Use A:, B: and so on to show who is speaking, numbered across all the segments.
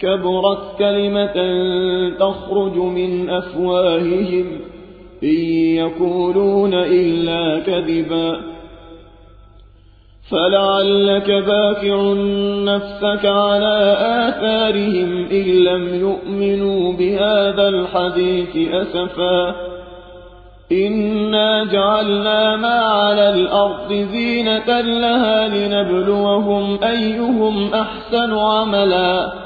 A: كبرت كلمة تخرج من أفواههم إن يقولون إلا كذبا. فلعلك باكع نفسك على آثارهم إن لم يؤمنوا بهذا الحديث أسفا. إنا جعلنا ما على الأرض زينة لها لنبلوهم أيهم أحسن عملا.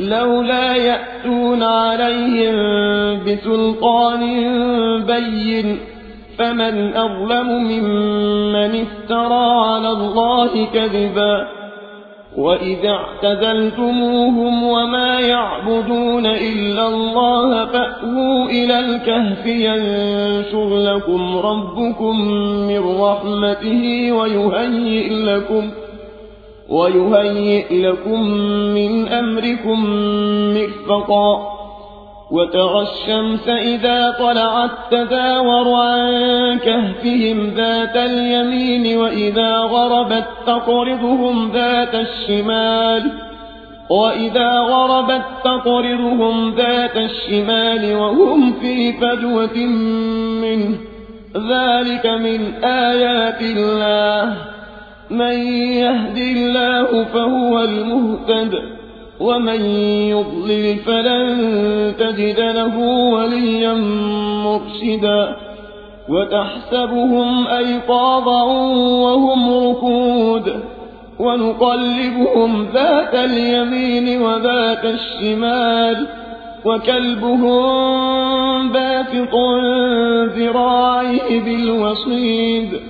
A: لولا يأتون عليهم بسلطان بين فمن أظلم ممن افترى على الله كذبا وإذا اعتزلتموهم وما يعبدون إلا الله فأووا إلى الكهف ينشر لكم ربكم من رحمته ويهيئ لكم ويهيئ لكم من أمركم مرفقا. وترى الشمس إذا طلعت تزاور عن كهفهم ذات اليمين وإذا غربت تقرضهم ذات الشمال وإذا غربت تقرضهم ذات الشمال وهم في فجوة منه. ذلك من آيات الله. من يهد الله فهو المهتد ومن يضلل فلن تجد له وليا مرشدا. وتحسبهم أيقاظا وهم ركود ونقلبهم ذات اليمين وذات الشمال وكلبهم باسط ذراعيه بالوصيد.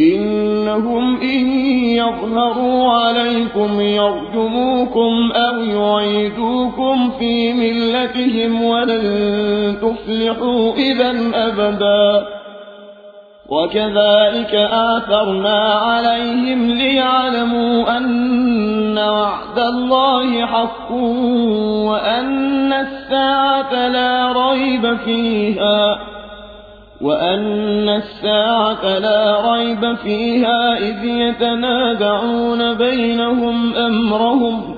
A: إنهم إن يظهروا عليكم يرجموكم أو يعيدوكم في ملتهم ولن تفلحوا إذا أبدا. وكذلك آثرنا عليهم ليعلموا أن وعد الله حق وأن الساعة لا ريب فيها. وأن الساعة لا ريب فيها إذ يتنازعون بينهم أمرهم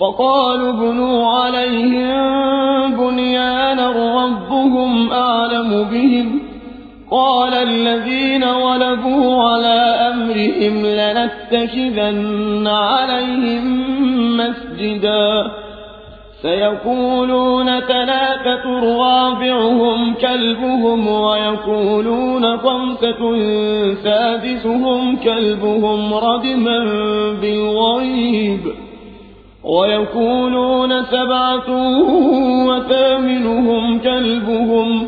A: فقالوا بنوا عليهم بنيانا ربهم أعلم بهم قال الذين غلبوا على أمرهم لنتخذن عليهم مسجدا سيقولون ثلاثة رابعهم كلبهم ويقولون خمسة سادسهم كلبهم ردما بالغيب ويقولون سبعة وثامنهم كلبهم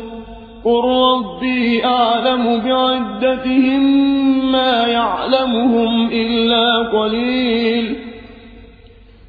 A: قل ربي أعلم بعدتهم ما يعلمهم إلا قليل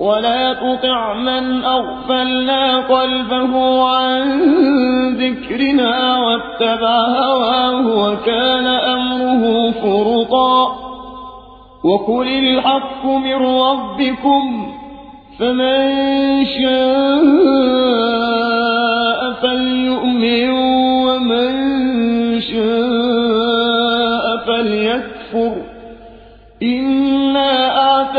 A: ولا تطع من أغفلنا قلبه عن ذكرنا واتبع هواه وكان أمره فرطا. وقل الحق من ربكم فمن شاء فليؤمن ومن شاء فليكفر. إنا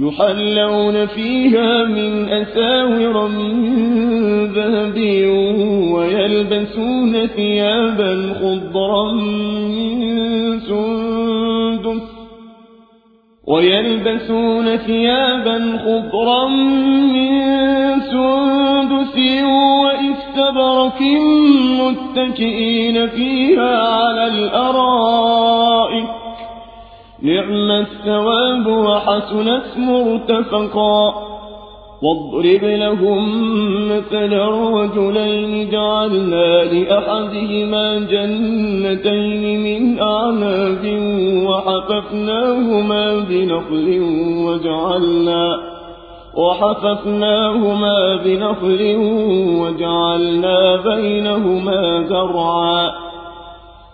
A: يحلون فيها من أساور من ذهب ويلبسون ثيابا خضرا من سندس ويلبسون ثيابا خضرا من سندس وإستبرك متكئين فيها على الأرائك نعم الثواب وحسنت مرتفقا. واضرب لهم مثلا رجلين جعلنا لأحدهما جنتين من أعناب وحففناهما بنخل وجعلنا وحففناهما بنخل وجعلنا بينهما زرعا.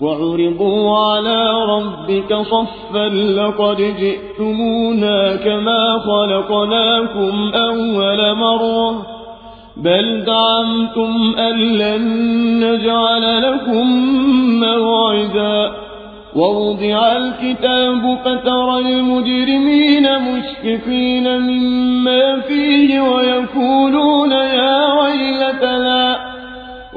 A: وعرضوا على ربك صفا لقد جئتمونا كما خلقناكم أول مرة بل دعمتم أن لن نجعل لكم موعدا ووضع الكتاب فترى المجرمين مشفقين مما فيه ويقولون يا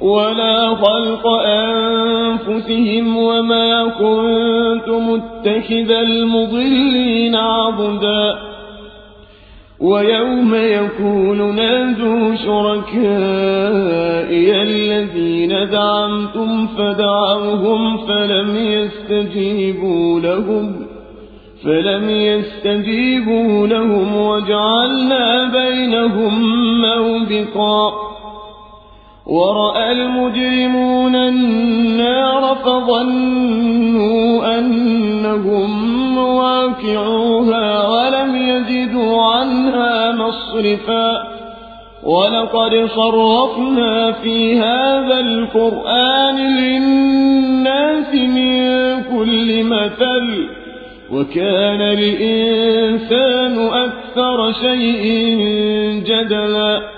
A: ولا خلق أنفسهم وما كنت متخذ المضلين عبدا ويوم يكون نادوا شركائي الذين دعمتم فدعوهم فلم يستجيبوا لهم فلم يستجيبوا لهم وجعلنا بينهم موبقا. ورأى المجرمون النار فظنوا أنهم مواقعوها ولم يجدوا عنها مصرفا. ولقد صرفنا في هذا القرآن للناس من كل مثل وكان الإنسان أكثر شيء جدلا.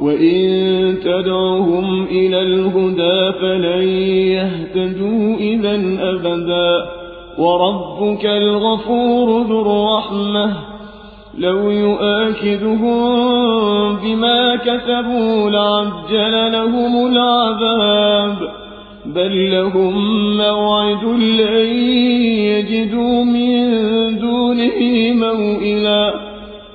A: وإن تدعهم إلى الهدى فلن يهتدوا إذا أبدا وربك الغفور ذو الرحمة لو يؤاكدهم بما كسبوا لعجل لهم العذاب بل لهم موعد لن يجدوا من دونه موئلا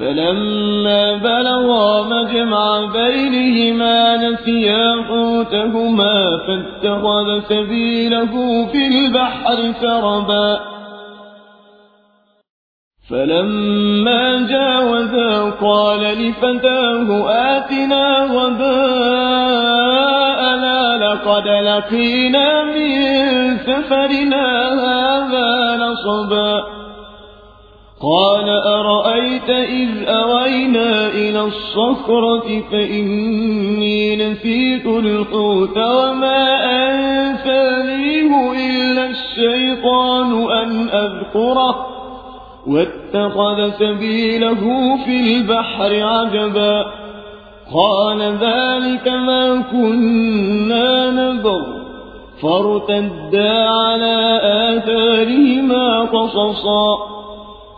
A: فلما بلغا مجمع بينهما نسيا حوتهما فاتخذ سبيله في البحر سربا. فلما جاوزا قال لفتاه آتنا غداءنا لقد لقينا من سفرنا هذا نصبا. قال أرأيت إذ أوينا إلى الصخرة فإني نسيت الحوت وما أنسانيه إلا الشيطان أن أذكره واتخذ سبيله في البحر عجبا قال ذلك ما كنا نبغ فارتدا على آثارهما قصصا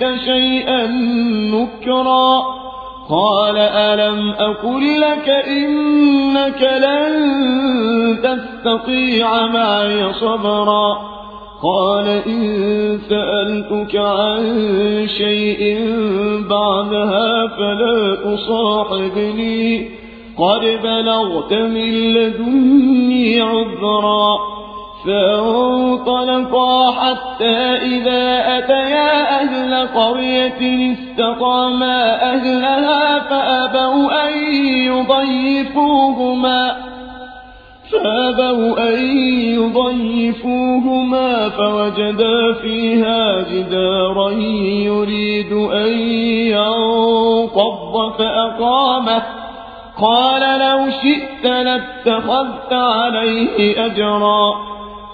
A: شيئا نكرا. قال ألم أقل لك إنك لن تستطيع معي صبرا؟ قال إن سألتك عن شيء بعدها فلا تصاحبني قد بلغت من لدني عذرا. فانطلقا حتى إذا أتيا أهل قرية استقاما أهلها فأبوا أن يضيفوهما فأبوا أن يضيفوهما فوجدا فيها جدارا يريد أن ينقض فأقامه. قال لو شئت لاتخذت عليه أجرا.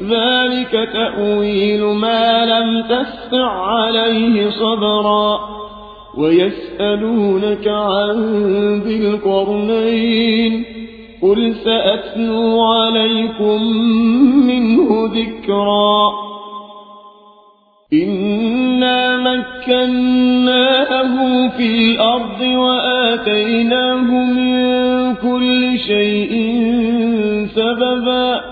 A: ذلك تأويل ما لم تستع عليه صبرا. ويسألونك عن ذي القرنين. قل سأتلو عليكم منه ذكرا. إنا مكناه في الأرض وآتيناه من كل شيء سببا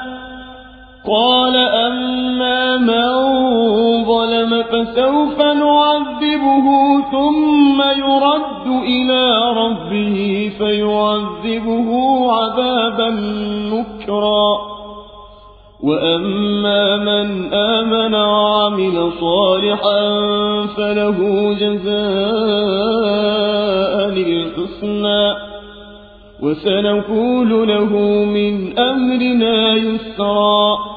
A: قال أما من ظلم فسوف نعذبه ثم يرد إلى ربه فيعذبه عذابا نكرا. وأما من آمن وعمل صالحا فله جزاء الحسنى. وسنقول له من أمرنا يسرا.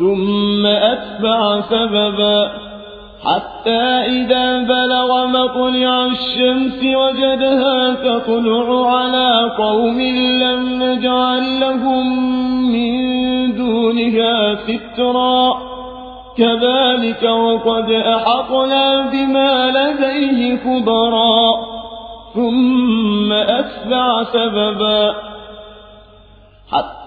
A: ثم أتبع سببا حتى إذا بلغ مطلع الشمس وجدها تطلع على قوم لم نجعل لهم من دونها سترا. كذلك وقد أحطنا بما لديه خبرا ثم أتبع سببا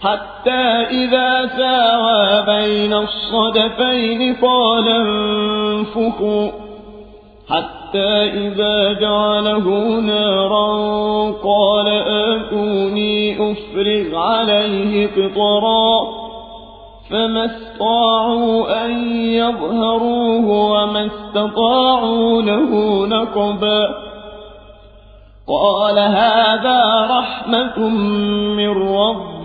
A: حتى إذا ساوى بين الصدفين قال انفخوا. حتى إذا جعله نارا قال آتوني أفرغ عليه قطرا. فما استطاعوا أن يظهروه وما استطاعوا له نقبا. قال هذا رحمة من ربي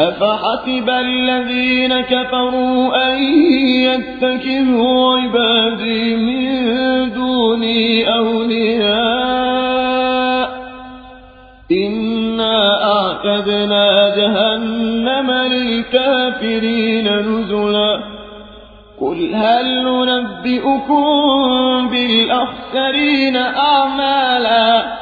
A: أفحسب الذين كفروا أن يتكذوا عبادي من دوني أولياء؟ إنا أعتدنا جهنم للكافرين نزلا. قل هل ننبئكم بالأخسرين أعمالا؟